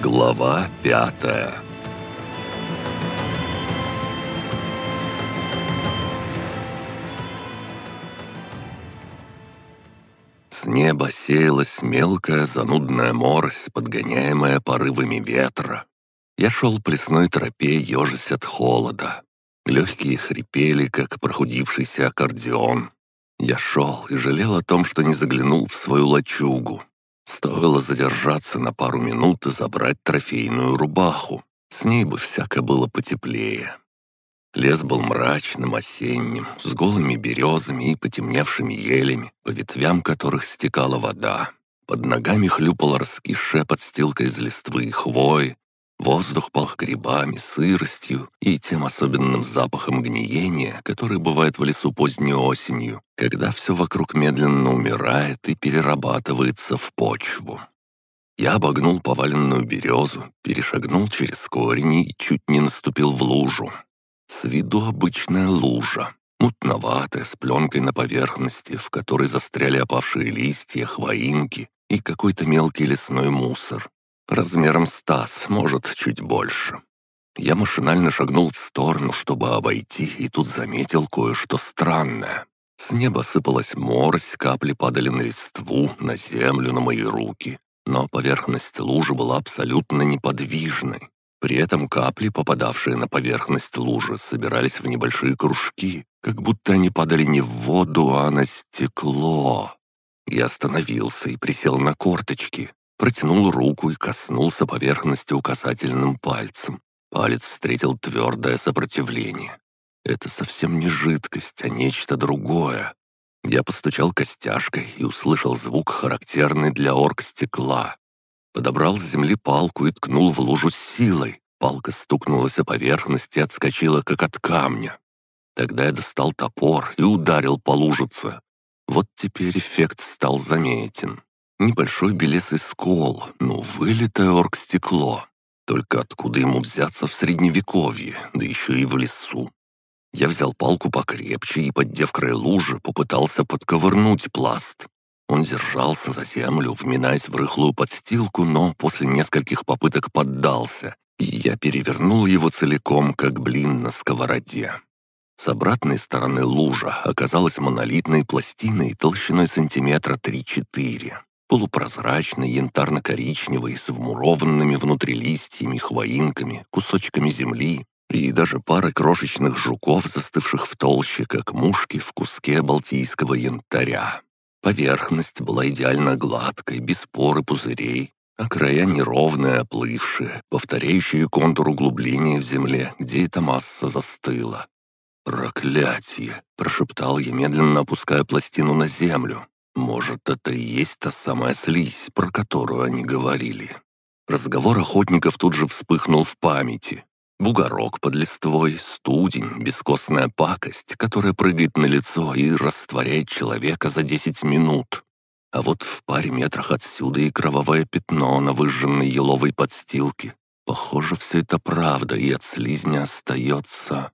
Глава пятая С неба сеялась мелкая занудная морось, подгоняемая порывами ветра. Я шел по лесной тропе, ежась от холода. Легкие хрипели, как прохудившийся аккордеон. Я шел и жалел о том, что не заглянул в свою лачугу. Стоило задержаться на пару минут и забрать трофейную рубаху. С ней бы всяко было потеплее. Лес был мрачным, осенним, с голыми березами и потемневшими елями, по ветвям которых стекала вода. Под ногами хлюпала раскисшая подстилка из листвы и хвои. Воздух пах грибами, сыростью и тем особенным запахом гниения, который бывает в лесу поздней осенью, когда все вокруг медленно умирает и перерабатывается в почву. Я обогнул поваленную березу, перешагнул через корень и чуть не наступил в лужу. С виду обычная лужа, мутноватая, с пленкой на поверхности, в которой застряли опавшие листья, хвоинки и какой-то мелкий лесной мусор. Размером с таз, может, чуть больше. Я машинально шагнул в сторону, чтобы обойти, и тут заметил кое-что странное. С неба сыпалась морось, капли падали на листву, на землю, на мои руки. Но поверхность лужи была абсолютно неподвижной. При этом капли, попадавшие на поверхность лужи, собирались в небольшие кружки, как будто они падали не в воду, а на стекло. Я остановился и присел на корточки, протянул руку и коснулся поверхности указательным пальцем. Палец встретил твердое сопротивление. Это совсем не жидкость, а нечто другое. Я постучал костяшкой и услышал звук, характерный для оргстекла. Подобрал с земли палку и ткнул в лужу с силой. Палка стукнулась о поверхность и отскочила, как от камня. Тогда я достал топор и ударил по лужице. Вот теперь эффект стал заметен. Небольшой белесый скол, ну, вылитое оргстекло. Только откуда ему взяться в средневековье, да еще и в лесу? Я взял палку покрепче и, поддев край лужи, попытался подковырнуть пласт. Он держался за землю, вминаясь в рыхлую подстилку, но после нескольких попыток поддался, и я перевернул его целиком, как блин на сковороде. С обратной стороны лужа оказалась монолитной пластиной толщиной сантиметра 3-4, полупрозрачной, янтарно-коричневой, с вмурованными внутри листьями, хвоинками, кусочками земли и даже парой крошечных жуков, застывших в толще, как мушки в куске балтийского янтаря. Поверхность была идеально гладкой, без пор и пузырей, а края неровные, оплывшие, повторяющие контур углубления в земле, где эта масса застыла. «Проклятие!» — прошептал я, медленно опуская пластину на землю. «Может, это и есть та самая слизь, про которую они говорили?» Разговор охотников тут же вспыхнул в памяти. Бугорок под листвой, студень, бескостная пакость, которая прыгает на лицо и растворяет человека за десять минут. А вот в паре метрах отсюда и кровавое пятно на выжженной еловой подстилке. Похоже, все это правда, и от слизня остается...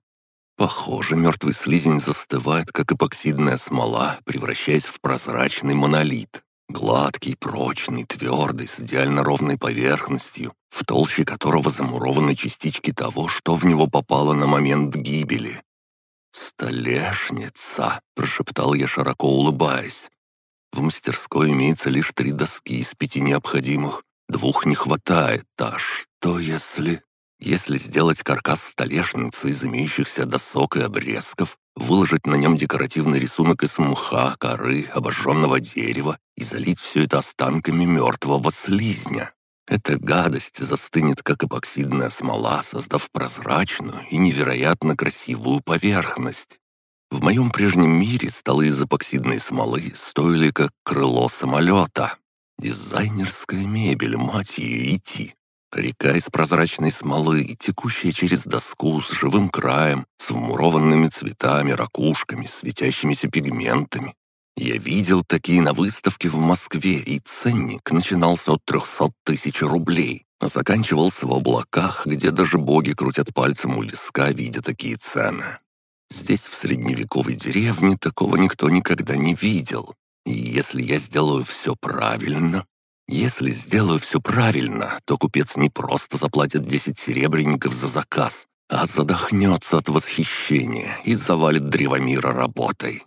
Похоже, мертвый слизень застывает, как эпоксидная смола, превращаясь в прозрачный монолит. Гладкий, прочный, твердый, с идеально ровной поверхностью, в толще которого замурованы частички того, что в него попало на момент гибели. «Столешница!» — прошептал я, широко улыбаясь. «В мастерской имеется лишь три доски из пяти необходимых. Двух не хватает, а что если...» Если сделать каркас столешницы из имеющихся досок и обрезков, выложить на нем декоративный рисунок из мха, коры, обожженного дерева и залить все это останками мертвого слизня. Эта гадость застынет, как эпоксидная смола, создав прозрачную и невероятно красивую поверхность. В моем прежнем мире столы из эпоксидной смолы стоили как крыло самолета. Дизайнерская мебель, мать ее, идти. Река из прозрачной смолы, текущая через доску с живым краем, с вмурованными цветами, ракушками, светящимися пигментами. Я видел такие на выставке в Москве, и ценник начинался от 300 тысяч рублей, а заканчивался в облаках, где даже боги крутят пальцем у виска, видя такие цены. Здесь, в средневековой деревне, такого никто никогда не видел. И если я сделаю все правильно, Если сделаю все правильно, то купец не просто заплатит 10 серебряников за заказ, а задохнется от восхищения и завалит древомира работой.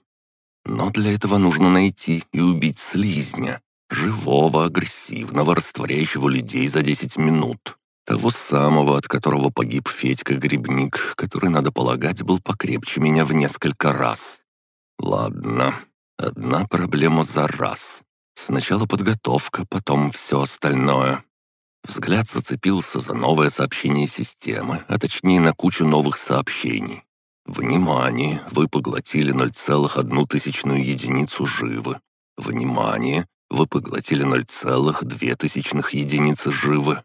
Но для этого нужно найти и убить слизня, живого, агрессивного, растворяющего людей за 10 минут. Того самого, от которого погиб Федька Грибник, который, надо полагать, был покрепче меня в несколько раз. Ладно, одна проблема за раз. Сначала подготовка, потом все остальное. Взгляд зацепился за новое сообщение системы, а точнее на кучу новых сообщений. Внимание! Вы поглотили 0,1 тысячную единицу живы. Внимание! Вы поглотили 0,2 тысячных единицы живы.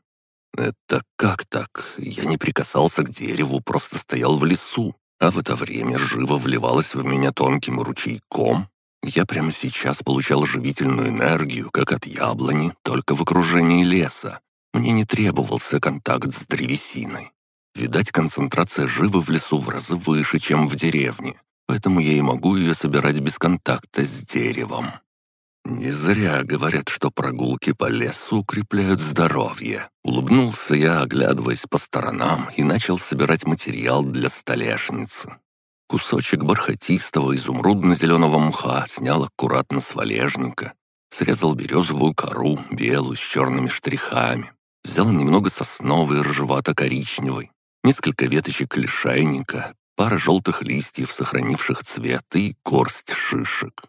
Это как так? Я не прикасался к дереву, просто стоял в лесу. А в это время живо вливалось в меня тонким ручейком. Я прямо сейчас получал живительную энергию, как от яблони, только в окружении леса. Мне не требовался контакт с древесиной. Видать, концентрация живы в лесу в разы выше, чем в деревне, поэтому я и могу ее собирать без контакта с деревом. Не зря говорят, что прогулки по лесу укрепляют здоровье. Улыбнулся я, оглядываясь по сторонам, и начал собирать материал для столешницы. Кусочек бархатистого изумрудно-зеленого мха снял аккуратно с валежника, срезал березовую кору, белую, с черными штрихами, взял немного сосновой, рыжевато-коричневой, несколько веточек лишайника, пара желтых листьев, сохранивших цвет, и горсть шишек.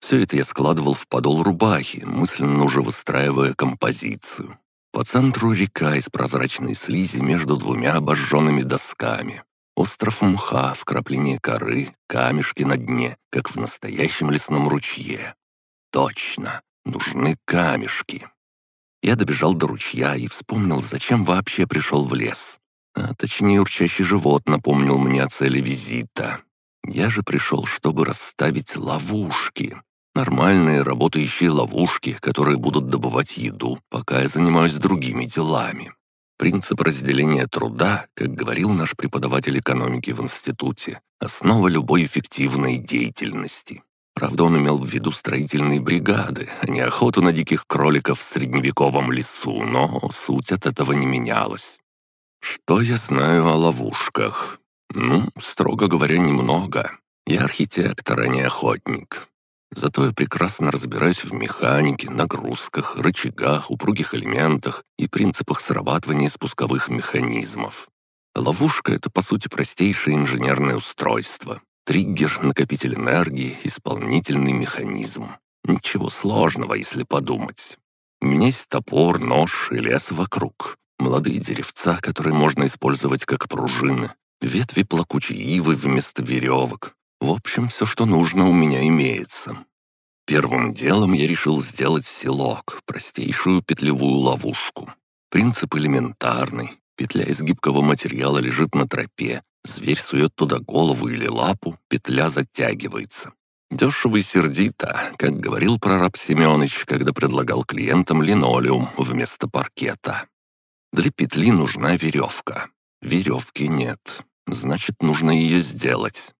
Все это я складывал в подол рубахи, мысленно уже выстраивая композицию. По центру река из прозрачной слизи между двумя обожженными досками. Остров мха, вкрапление коры, камешки на дне, как в настоящем лесном ручье. Точно, нужны камешки. Я добежал до ручья и вспомнил, зачем вообще пришел в лес. А точнее, урчащий живот напомнил мне о цели визита. Я же пришел, чтобы расставить ловушки. Нормальные работающие ловушки, которые будут добывать еду, пока я занимаюсь другими делами. Принцип разделения труда, как говорил наш преподаватель экономики в институте, основа любой эффективной деятельности. Правда, он имел в виду строительные бригады, а не охоту на диких кроликов в средневековом лесу, но суть от этого не менялась. Что я знаю о ловушках? Ну, строго говоря, немного. Я архитектор, а не охотник. Зато я прекрасно разбираюсь в механике, нагрузках, рычагах, упругих элементах и принципах срабатывания спусковых механизмов. Ловушка — это, по сути, простейшее инженерное устройство. Триггер, накопитель энергии, исполнительный механизм. Ничего сложного, если подумать. У меня есть топор, нож и лес вокруг. Молодые деревца, которые можно использовать как пружины. Ветви плакучей ивы вместо веревок. В общем, все, что нужно, у меня имеется. Первым делом я решил сделать селок, простейшую петлевую ловушку. Принцип элементарный. Петля из гибкого материала лежит на тропе, зверь сует туда голову или лапу, петля затягивается. Дешево и сердито, как говорил прораб Семенович, когда предлагал клиентам линолеум вместо паркета. Для петли нужна веревка. Веревки нет, значит, нужно ее сделать.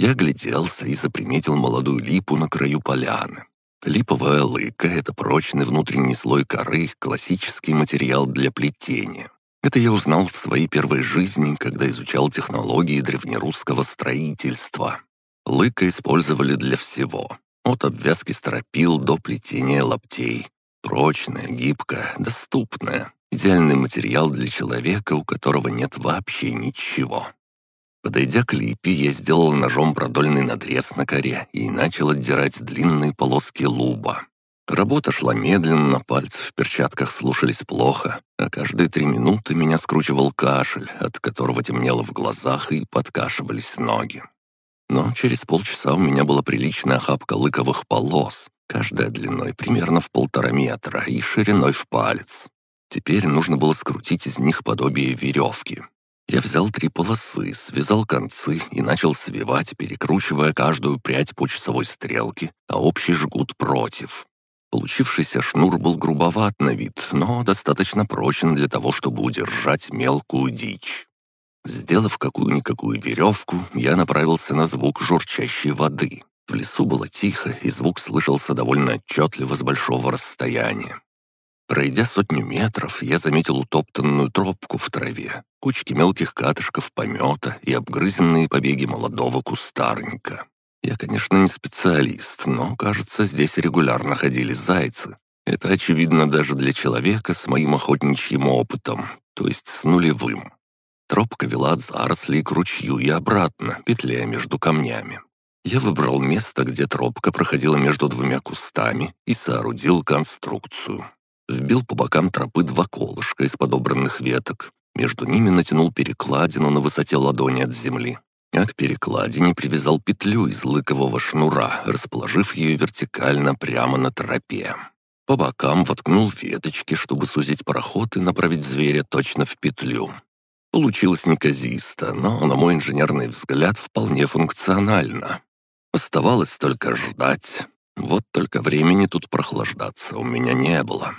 Я гляделся и заприметил молодую липу на краю поляны. Липовая лыка — это прочный внутренний слой коры, классический материал для плетения. Это я узнал в своей первой жизни, когда изучал технологии древнерусского строительства. Лыка использовали для всего. От обвязки стропил до плетения лаптей. Прочная, гибкая, доступная. Идеальный материал для человека, у которого нет вообще ничего. Подойдя к липе, я сделал ножом продольный надрез на коре и начал отдирать длинные полоски луба. Работа шла медленно, пальцы в перчатках слушались плохо, а каждые три минуты меня скручивал кашель, от которого темнело в глазах и подкашивались ноги. Но через полчаса у меня была приличная охапка лыковых полос, каждая длиной примерно в полтора метра и шириной в палец. Теперь нужно было скрутить из них подобие веревки. Я взял три полосы, связал концы и начал свивать, перекручивая каждую прядь по часовой стрелке, а общий жгут против. Получившийся шнур был грубоват на вид, но достаточно прочен для того, чтобы удержать мелкую дичь. Сделав какую-никакую веревку, я направился на звук журчащей воды. В лесу было тихо, и звук слышался довольно отчетливо с большого расстояния. Пройдя сотню метров, я заметил утоптанную тропку в траве, кучки мелких катышков помета и обгрызенные побеги молодого кустарника. Я, конечно, не специалист, но, кажется, здесь регулярно ходили зайцы. Это очевидно даже для человека с моим охотничьим опытом, то есть с нулевым. Тропка вела от зарослей к ручью и обратно, петляя между камнями. Я выбрал место, где тропка проходила между двумя кустами и соорудил конструкцию. Вбил по бокам тропы два колышка из подобранных веток. Между ними натянул перекладину на высоте ладони от земли. А к перекладине привязал петлю из лыкового шнура, расположив ее вертикально прямо на тропе. По бокам воткнул веточки, чтобы сузить проход и направить зверя точно в петлю. Получилось неказисто, но, на мой инженерный взгляд, вполне функционально. Оставалось только ждать. Вот только времени тут прохлаждаться у меня не было.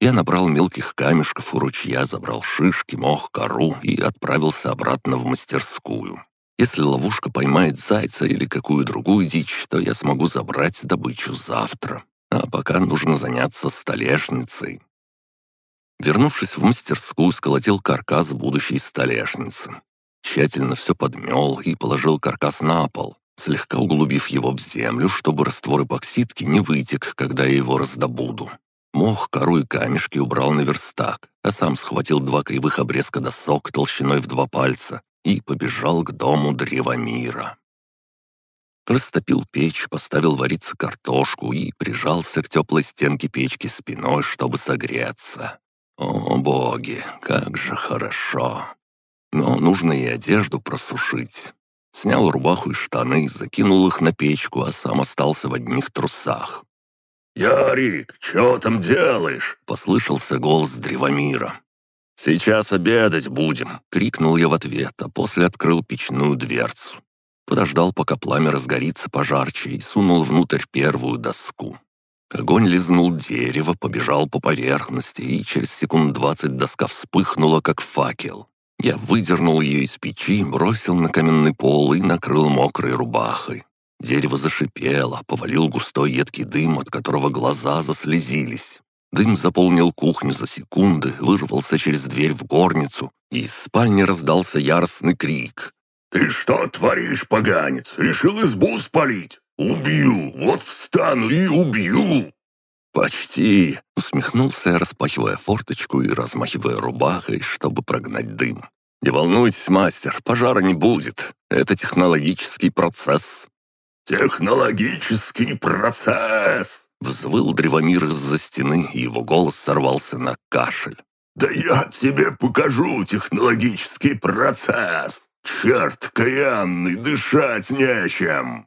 Я набрал мелких камешков у ручья, забрал шишки, мох, кору и отправился обратно в мастерскую. Если ловушка поймает зайца или какую другую дичь, то я смогу забрать добычу завтра. А пока нужно заняться столешницей. Вернувшись в мастерскую, сколотил каркас будущей столешницы. Тщательно все подмел и положил каркас на пол, слегка углубив его в землю, чтобы раствор эпоксидки не вытек, когда я его раздобуду. Мох, кору и камешки убрал на верстак, а сам схватил два кривых обрезка досок толщиной в два пальца и побежал к дому Древомира. Растопил печь, поставил вариться картошку и прижался к теплой стенке печки спиной, чтобы согреться. О, боги, как же хорошо! Но нужно и одежду просушить. Снял рубаху и штаны, закинул их на печку, а сам остался в одних трусах. «Ярик, что там делаешь?» — послышался голос Древомира. «Сейчас обедать будем!» — крикнул я в ответ, а после открыл печную дверцу. Подождал, пока пламя разгорится пожарче, и сунул внутрь первую доску. Огонь лизнул дерево, побежал по поверхности, и через секунд двадцать доска вспыхнула, как факел. Я выдернул ее из печи, бросил на каменный пол и накрыл мокрой рубахой. Дерево зашипело, повалил густой едкий дым, от которого глаза заслезились. Дым заполнил кухню за секунды, вырвался через дверь в горницу, и из спальни раздался яростный крик. «Ты что творишь, поганец? Решил избу спалить? Убью! Вот встану и убью!» «Почти!» — усмехнулся, распахивая форточку и размахивая рубахой, чтобы прогнать дым. «Не волнуйтесь, мастер, пожара не будет. Это технологический процесс». «Технологический процесс!» Взвыл Древомир из-за стены, и его голос сорвался на кашель. «Да я тебе покажу технологический процесс! Черт каянный, дышать нечем!»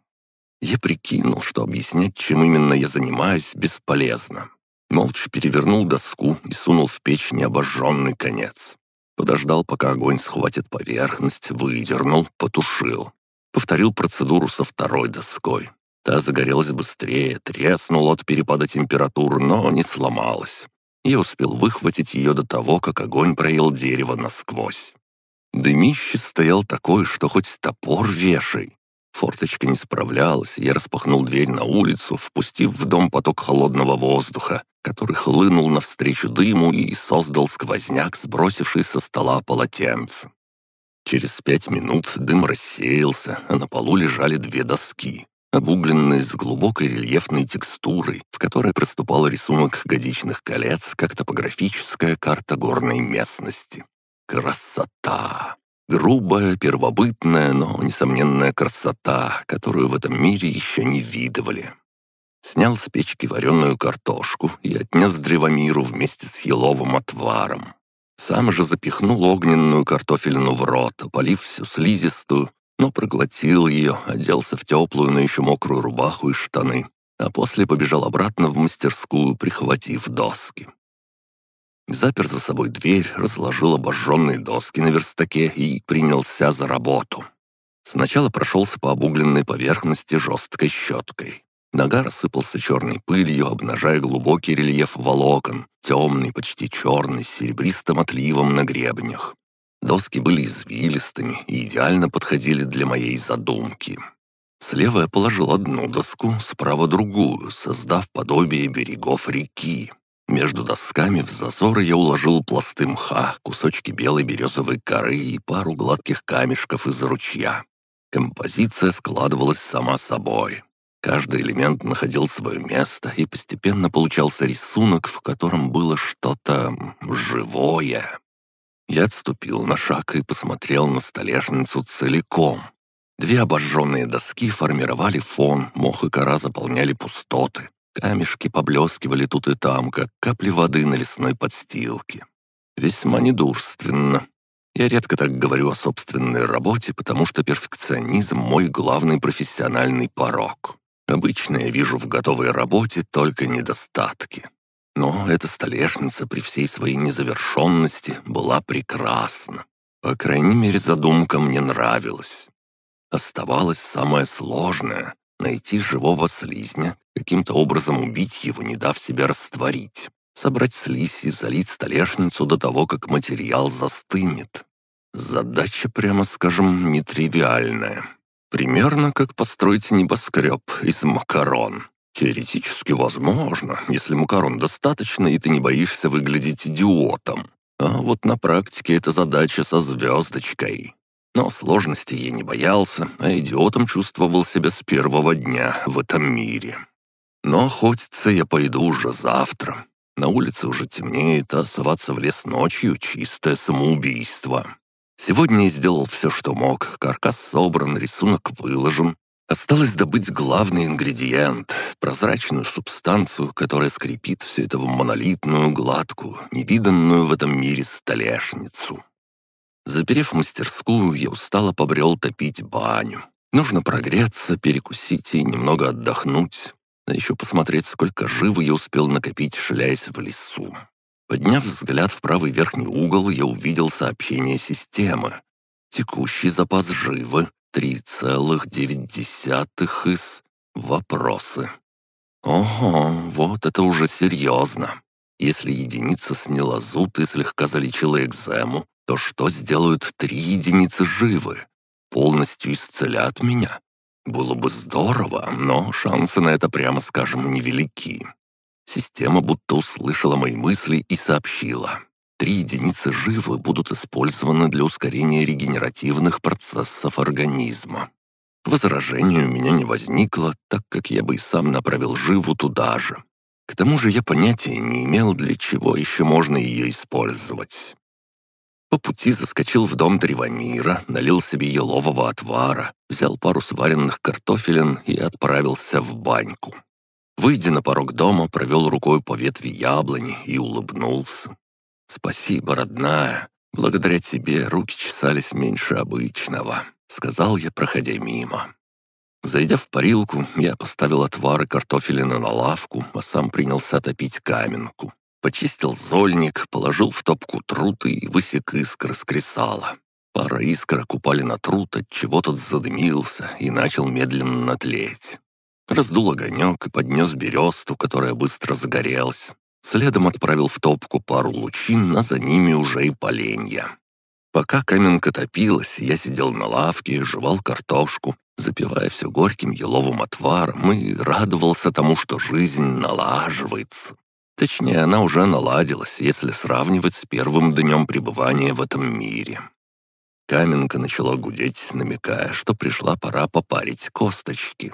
Я прикинул, что объяснять, чем именно я занимаюсь, бесполезно. Молча перевернул доску и сунул в печь необожженный конец. Подождал, пока огонь схватит поверхность, выдернул, потушил. Повторил процедуру со второй доской. Та загорелась быстрее, треснула от перепада температур, но не сломалась. Я успел выхватить ее до того, как огонь проел дерево насквозь. Дымище стоял такой, что хоть топор вешай. Форточка не справлялась, я распахнул дверь на улицу, впустив в дом поток холодного воздуха, который хлынул навстречу дыму и создал сквозняк, сбросивший со стола полотенце. Через пять минут дым рассеялся, а на полу лежали две доски, обугленные с глубокой рельефной текстурой, в которой проступал рисунок годичных колец, как топографическая карта горной местности. Красота! Грубая, первобытная, но несомненная красота, которую в этом мире еще не видывали. Снял с печки вареную картошку и отнес древомиру вместе с еловым отваром. Сам же запихнул огненную картофельну в рот, опалив всю слизистую, но проглотил ее, оделся в теплую, но еще мокрую рубаху и штаны, а после побежал обратно в мастерскую, прихватив доски. Запер за собой дверь, разложил обожженные доски на верстаке и принялся за работу. Сначала прошелся по обугленной поверхности жесткой щеткой. Нога рассыпался черной пылью, обнажая глубокий рельеф волокон, темный, почти черный, с серебристым отливом на гребнях. Доски были извилистыми и идеально подходили для моей задумки. Слева я положил одну доску, справа другую, создав подобие берегов реки. Между досками в зазоры я уложил пласты мха, кусочки белой березовой коры и пару гладких камешков из ручья. Композиция складывалась сама собой. Каждый элемент находил свое место, и постепенно получался рисунок, в котором было что-то живое. Я отступил на шаг и посмотрел на столешницу целиком. Две обожженные доски формировали фон, мох и кора заполняли пустоты. Камешки поблескивали тут и там, как капли воды на лесной подстилке. Весьма недурственно. Я редко так говорю о собственной работе, потому что перфекционизм — мой главный профессиональный порог. Обычно я вижу в готовой работе только недостатки. Но эта столешница при всей своей незавершенности была прекрасна. По крайней мере, задумка мне нравилась. Оставалось самое сложное — найти живого слизня, каким-то образом убить его, не дав себя растворить, собрать слизь и залить столешницу до того, как материал застынет. Задача, прямо скажем, нетривиальная. Примерно как построить небоскреб из макарон. Теоретически возможно, если макарон достаточно, и ты не боишься выглядеть идиотом. А вот на практике эта задача со звездочкой. Но сложностей я не боялся, а идиотом чувствовал себя с первого дня в этом мире. Но охотиться я пойду уже завтра. На улице уже темнеет, а соваться в лес ночью — чистое самоубийство. Сегодня я сделал все, что мог. Каркас собран, рисунок выложен. Осталось добыть главный ингредиент — прозрачную субстанцию, которая скрепит все это в монолитную, гладкую, невиданную в этом мире столешницу. Заперев мастерскую, я устало побрел топить баню. Нужно прогреться, перекусить и немного отдохнуть, а еще посмотреть, сколько живы я успел накопить, шляясь в лесу. Подняв взгляд в правый верхний угол, я увидел сообщение системы. Текущий запас живы 3,9 из... Вопросы. Ого, вот это уже серьезно. Если единица сняла зуд и слегка залечила экзему, то что сделают три единицы живы? Полностью исцелят меня? Было бы здорово, но шансы на это, прямо скажем, невелики. Система будто услышала мои мысли и сообщила. Три единицы живы будут использованы для ускорения регенеративных процессов организма. Возражений у меня не возникло, так как я бы и сам направил живу туда же. К тому же я понятия не имел, для чего еще можно ее использовать. По пути заскочил в дом Древомира, налил себе елового отвара, взял пару сваренных картофелин и отправился в баньку. Выйдя на порог дома, провел рукой по ветви яблони и улыбнулся. «Спасибо, родная. Благодаря тебе руки чесались меньше обычного», — сказал я, проходя мимо. Зайдя в парилку, я поставил отвары картофелина на лавку, а сам принялся топить каменку. Почистил зольник, положил в топку труд и высек искры с кресала. Пара искр упали на труд, отчего тот задымился и начал медленно тлеть. Раздул огонек и поднес бересту, которая быстро загорелась. Следом отправил в топку пару лучин, а за ними уже и поленья. Пока каменка топилась, я сидел на лавке, жевал картошку, запивая все горьким еловым отваром и радовался тому, что жизнь налаживается. Точнее, она уже наладилась, если сравнивать с первым днем пребывания в этом мире. Каменка начала гудеть, намекая, что пришла пора попарить косточки.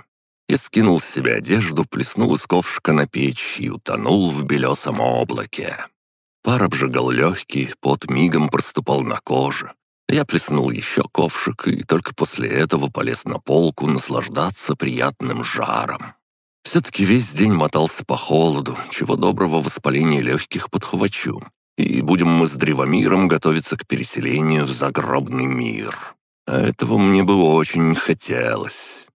Я скинул с себя одежду, плеснул из ковшика на печь и утонул в белесом облаке. Пар обжигал легкий, пот мигом проступал на коже. Я плеснул еще ковшик и только после этого полез на полку наслаждаться приятным жаром. Все-таки весь день мотался по холоду, чего доброго воспаления легких подхвачу. И будем мы с Древомиром готовиться к переселению в загробный мир. А этого мне бы очень хотелось.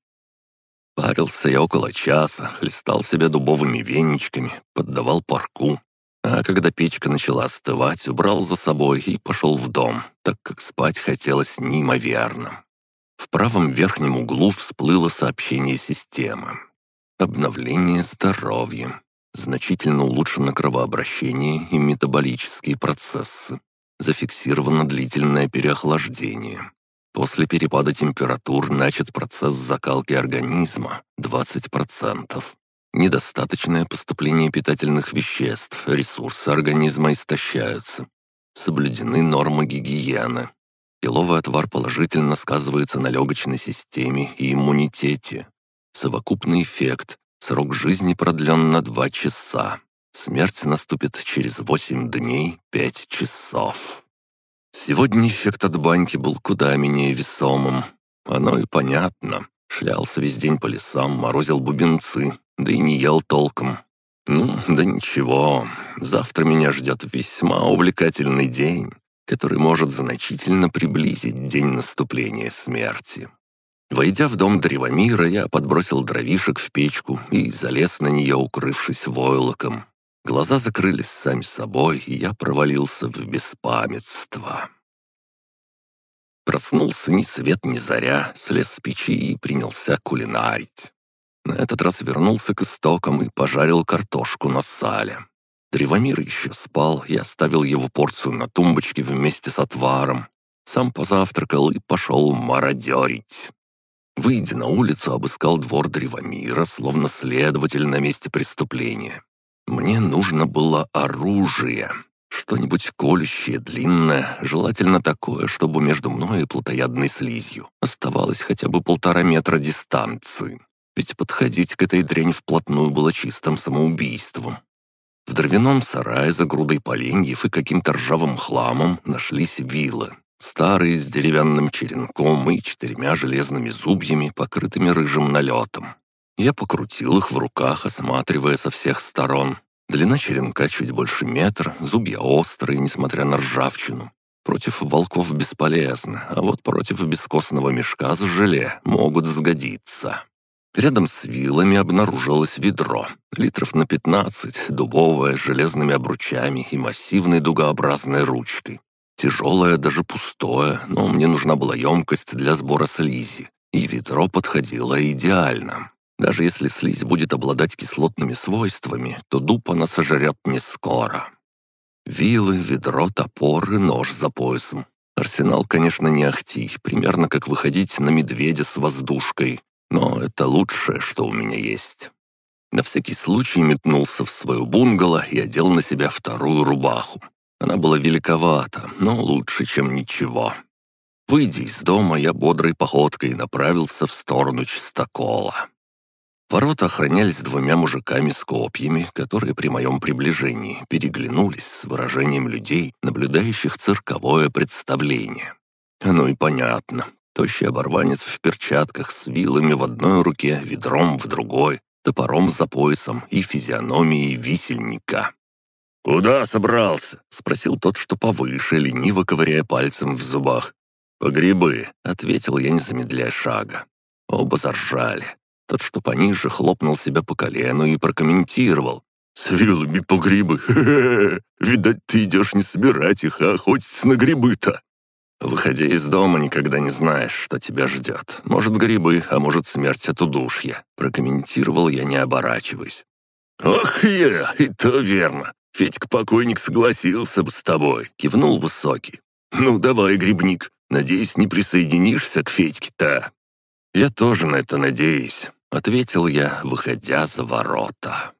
Парился я около часа, хлестал себя дубовыми веничками, поддавал парку. А когда печка начала остывать, убрал за собой и пошел в дом, так как спать хотелось неимоверно. В правом верхнем углу всплыло сообщение системы. Обновление здоровья. Значительно улучшено кровообращение и метаболические процессы. Зафиксировано длительное переохлаждение. После перепада температур начат процесс закалки организма 20%. Недостаточное поступление питательных веществ, ресурсы организма истощаются. Соблюдены нормы гигиены. Еловый отвар положительно сказывается на легочной системе и иммунитете. Совокупный эффект. Срок жизни продлен на 2 часа. Смерть наступит через 8 дней 5 часов. Сегодня эффект от баньки был куда менее весомым. Оно и понятно. Шлялся весь день по лесам, морозил бубенцы, да и не ел толком. Ну, да ничего, завтра меня ждет весьма увлекательный день, который может значительно приблизить день наступления смерти. Войдя в дом Древомира, я подбросил дровишек в печку и залез на нее, укрывшись войлоком. Глаза закрылись сами собой, и я провалился в беспамятство. Проснулся ни свет ни заря, слез с печи и принялся кулинарить. На этот раз вернулся к истокам и пожарил картошку на сале. Древомир еще спал, я оставил его порцию на тумбочке вместе с отваром. Сам позавтракал и пошел мародерить. Выйдя на улицу, обыскал двор Древомира, словно следователь на месте преступления. Мне нужно было оружие. Что-нибудь колющее, длинное, желательно такое, чтобы между мной и плотоядной слизью оставалось хотя бы полтора метра дистанции. Ведь подходить к этой дряни вплотную было чистым самоубийством. В дровяном сарае за грудой поленьев и каким-то ржавым хламом нашлись вилы. Старые, с деревянным черенком и четырьмя железными зубьями, покрытыми рыжим налетом. Я покрутил их в руках, осматривая со всех сторон. Длина черенка чуть больше метра, зубья острые, несмотря на ржавчину. Против волков бесполезно, а вот против бескостного мешка с желе могут сгодиться. Рядом с вилами обнаружилось ведро, литров на 15, дубовое, с железными обручами и массивной дугообразной ручкой. Тяжелое, даже пустое, но мне нужна была емкость для сбора слизи, и ведро подходило идеально. Даже если слизь будет обладать кислотными свойствами, то дуб она сожрет не скоро. Вилы, ведро, топор и нож за поясом. Арсенал, конечно, не ахти, примерно как выходить на медведя с воздушкой, но это лучшее, что у меня есть. На всякий случай метнулся в свою бунгало и одел на себя вторую рубаху. Она была великовата, но лучше, чем ничего. Выйдя из дома, я бодрой походкой направился в сторону чистокола. Ворота охранялись двумя мужиками с копьями, которые при моем приближении переглянулись с выражением людей, наблюдающих цирковое представление. Ну и понятно. Тощий оборванец в перчатках с вилами в одной руке, ведром в другой, топором за поясом и физиономией висельника. «Куда собрался?» — спросил тот, что повыше, лениво ковыряя пальцем в зубах. «По грибы», — ответил я, не замедляя шага. Оба заржали. Тот, что пониже, хлопнул себя по колену и прокомментировал. «С вилами по грибы! Видать, ты идешь не собирать их, а охотиться на грибы-то!» Выходя из дома, никогда не знаешь, что тебя ждет. Может, грибы, а может, смерть от удушья. Прокомментировал я, не оборачиваясь. «Ох я, и то верно. Федька-покойник согласился бы с тобой», — кивнул Высокий. «Ну, давай, грибник. Надеюсь, не присоединишься к Федьке-то?» «Я тоже на это надеюсь», — ответил я, выходя за ворота.